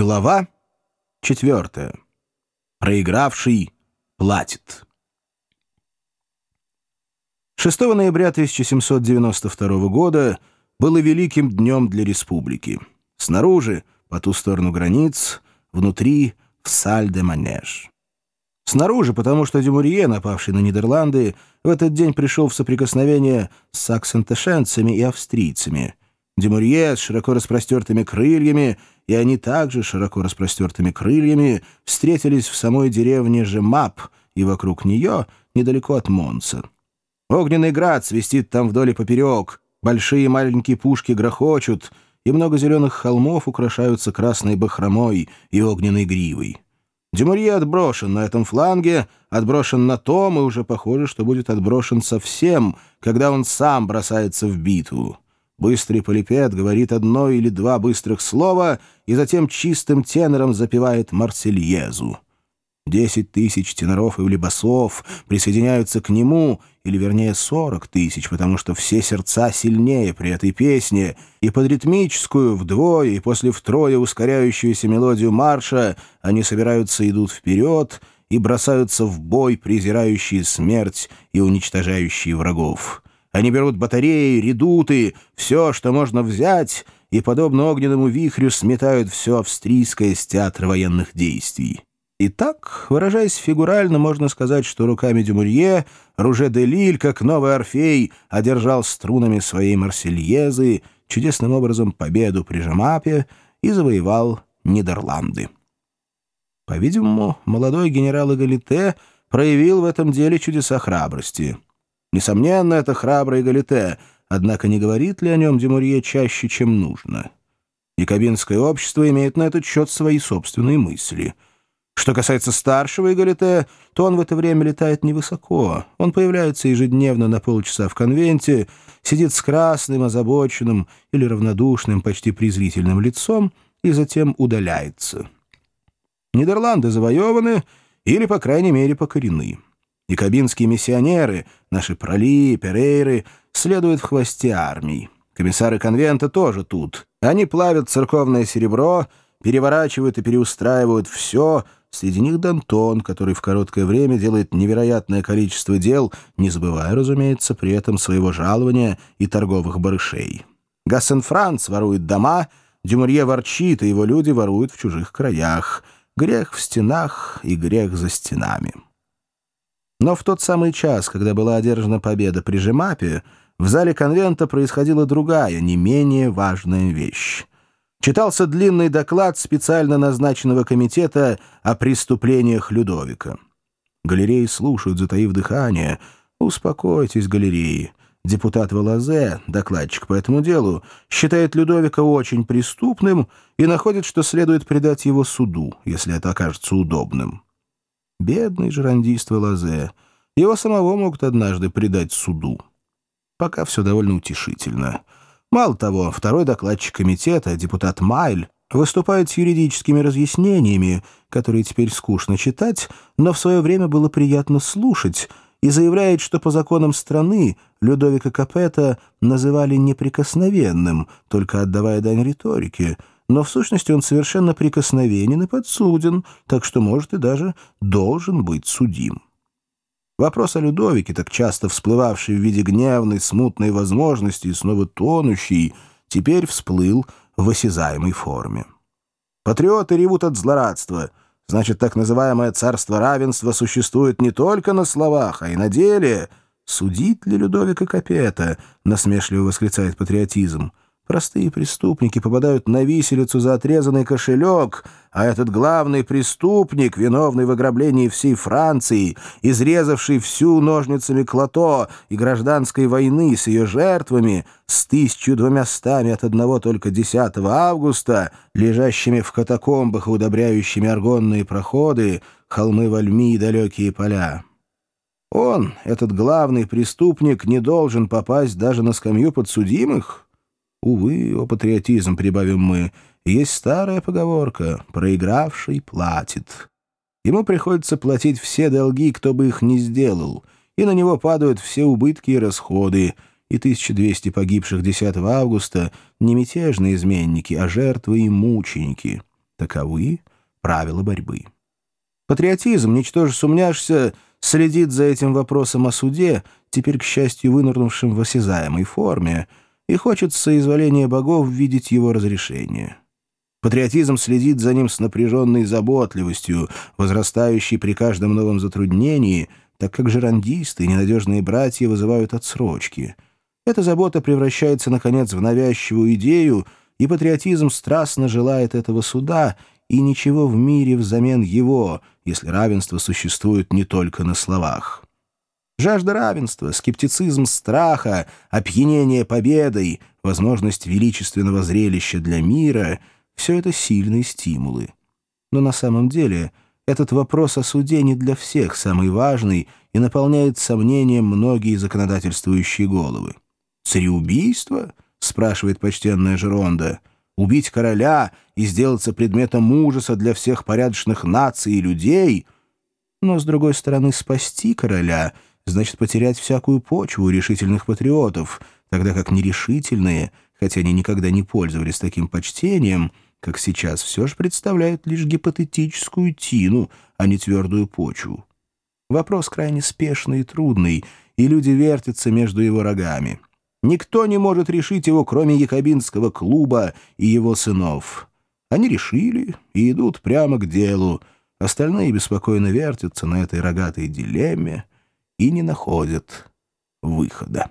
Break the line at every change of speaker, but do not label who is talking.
Глава 4. Проигравший платит. 6 ноября 1792 года было великим днем для республики. Снаружи, по ту сторону границ, внутри, в Саль-де-Манеж. Снаружи, потому что Дюмурье, напавший на Нидерланды, в этот день пришел в соприкосновение с саксентешенцами и австрийцами – Демурье с широко распростертыми крыльями, и они также широко распростертыми крыльями встретились в самой деревне Жемап и вокруг нее, недалеко от Монца. Огненный град свистит там вдоль и поперек, большие и маленькие пушки грохочут, и много зеленых холмов украшаются красной бахромой и огненной гривой. Демурье отброшен на этом фланге, отброшен на том, и уже похоже, что будет отброшен совсем, когда он сам бросается в битву. Быстрый полипет говорит одно или два быстрых слова и затем чистым тенором запевает «Марсельезу». Десять тысяч теноров или басов присоединяются к нему, или вернее сорок тысяч, потому что все сердца сильнее при этой песне, и под ритмическую, вдвое и после втрое ускоряющуюся мелодию марша они собираются и идут вперед и бросаются в бой, презирающие смерть и уничтожающие врагов. Они берут батареи, редуты, все, что можно взять, и, подобно огненному вихрю, сметают все австрийское с театра военных действий. Итак, выражаясь фигурально, можно сказать, что руками Дюмурье Руже де Лиль, как новый Орфей, одержал струнами своей Марсельезы чудесным образом победу при Жемапе и завоевал Нидерланды. По-видимому, молодой генерал Эгалите проявил в этом деле чудеса храбрости — Несомненно, это храбрый Галите, однако не говорит ли о нем Демурье чаще, чем нужно? Якобинское общество имеет на этот счет свои собственные мысли. Что касается старшего Игалите, то он в это время летает невысоко. Он появляется ежедневно на полчаса в конвенте, сидит с красным, озабоченным или равнодушным, почти презрительным лицом и затем удаляется. Нидерланды завоеваны или, по крайней мере, покорены. Якобинские миссионеры, наши проли, перейры, следуют в хвосте армий. Комиссары конвента тоже тут. Они плавят церковное серебро, переворачивают и переустраивают все, среди них Дантон, который в короткое время делает невероятное количество дел, не забывая, разумеется, при этом своего жалования и торговых барышей. Гассен Франц ворует дома, Дюмурье ворчит, и его люди воруют в чужих краях. Грех в стенах и грех за стенами. Но в тот самый час, когда была одержана победа при Жемапе, в зале конвента происходила другая, не менее важная вещь. Читался длинный доклад специально назначенного комитета о преступлениях Людовика. Галереи слушают, затаив дыхание. «Успокойтесь, галереи». Депутат Валазе, докладчик по этому делу, считает Людовика очень преступным и находит, что следует предать его суду, если это окажется удобным. Бедный жерандист Лазе. Его самого могут однажды предать суду. Пока все довольно утешительно. Мало того, второй докладчик комитета, депутат Майль, выступает с юридическими разъяснениями, которые теперь скучно читать, но в свое время было приятно слушать, и заявляет, что по законам страны Людовика Капета называли неприкосновенным, только отдавая дань риторике — но в сущности он совершенно прикосновенен и подсуден, так что, может, и даже должен быть судим. Вопрос о Людовике, так часто всплывавший в виде гневной, смутной возможности и снова тонущий, теперь всплыл в осязаемой форме. Патриоты ревут от злорадства. Значит, так называемое царство равенства существует не только на словах, а и на деле. Судить ли Людовика Капета? Насмешливо восклицает патриотизм. Простые преступники попадают на виселицу за отрезанный кошелек, а этот главный преступник, виновный в ограблении всей Франции, изрезавший всю ножницами Клото и гражданской войны с ее жертвами, с тысячу двумястами от одного только 10 августа, лежащими в катакомбах и удобряющими аргонные проходы, холмы Вальми и далекие поля. Он, этот главный преступник, не должен попасть даже на скамью подсудимых? Увы, о патриотизм, прибавим мы, есть старая поговорка «проигравший платит». Ему приходится платить все долги, кто бы их ни сделал, и на него падают все убытки и расходы, и 1200 погибших 10 августа не мятежные изменники, а жертвы и мученики. Таковы правила борьбы. Патриотизм, ничтоже сумняшься, следит за этим вопросом о суде, теперь, к счастью, вынырнувшим в осязаемой форме, и хочет соизволения богов видеть его разрешение. Патриотизм следит за ним с напряженной заботливостью, возрастающей при каждом новом затруднении, так как жерандисты и ненадежные братья вызывают отсрочки. Эта забота превращается, наконец, в навязчивую идею, и патриотизм страстно желает этого суда — и ничего в мире взамен его, если равенство существует не только на словах. Жажда равенства, скептицизм страха, опьянение победой, возможность величественного зрелища для мира — все это сильные стимулы. Но на самом деле этот вопрос о суде не для всех самый важный и наполняет сомнением многие законодательствующие головы. «Цареубийство?» — спрашивает почтенная Жеронда — убить короля и сделаться предметом ужаса для всех порядочных наций и людей, но, с другой стороны, спасти короля значит потерять всякую почву решительных патриотов, тогда как нерешительные, хотя они никогда не пользовались таким почтением, как сейчас, все же представляют лишь гипотетическую тину, а не твердую почву. Вопрос крайне спешный и трудный, и люди вертятся между его рогами. Никто не может решить его, кроме якобинского клуба и его сынов. Они решили и идут прямо к делу. Остальные беспокойно вертятся на этой рогатой дилемме и не находят выхода.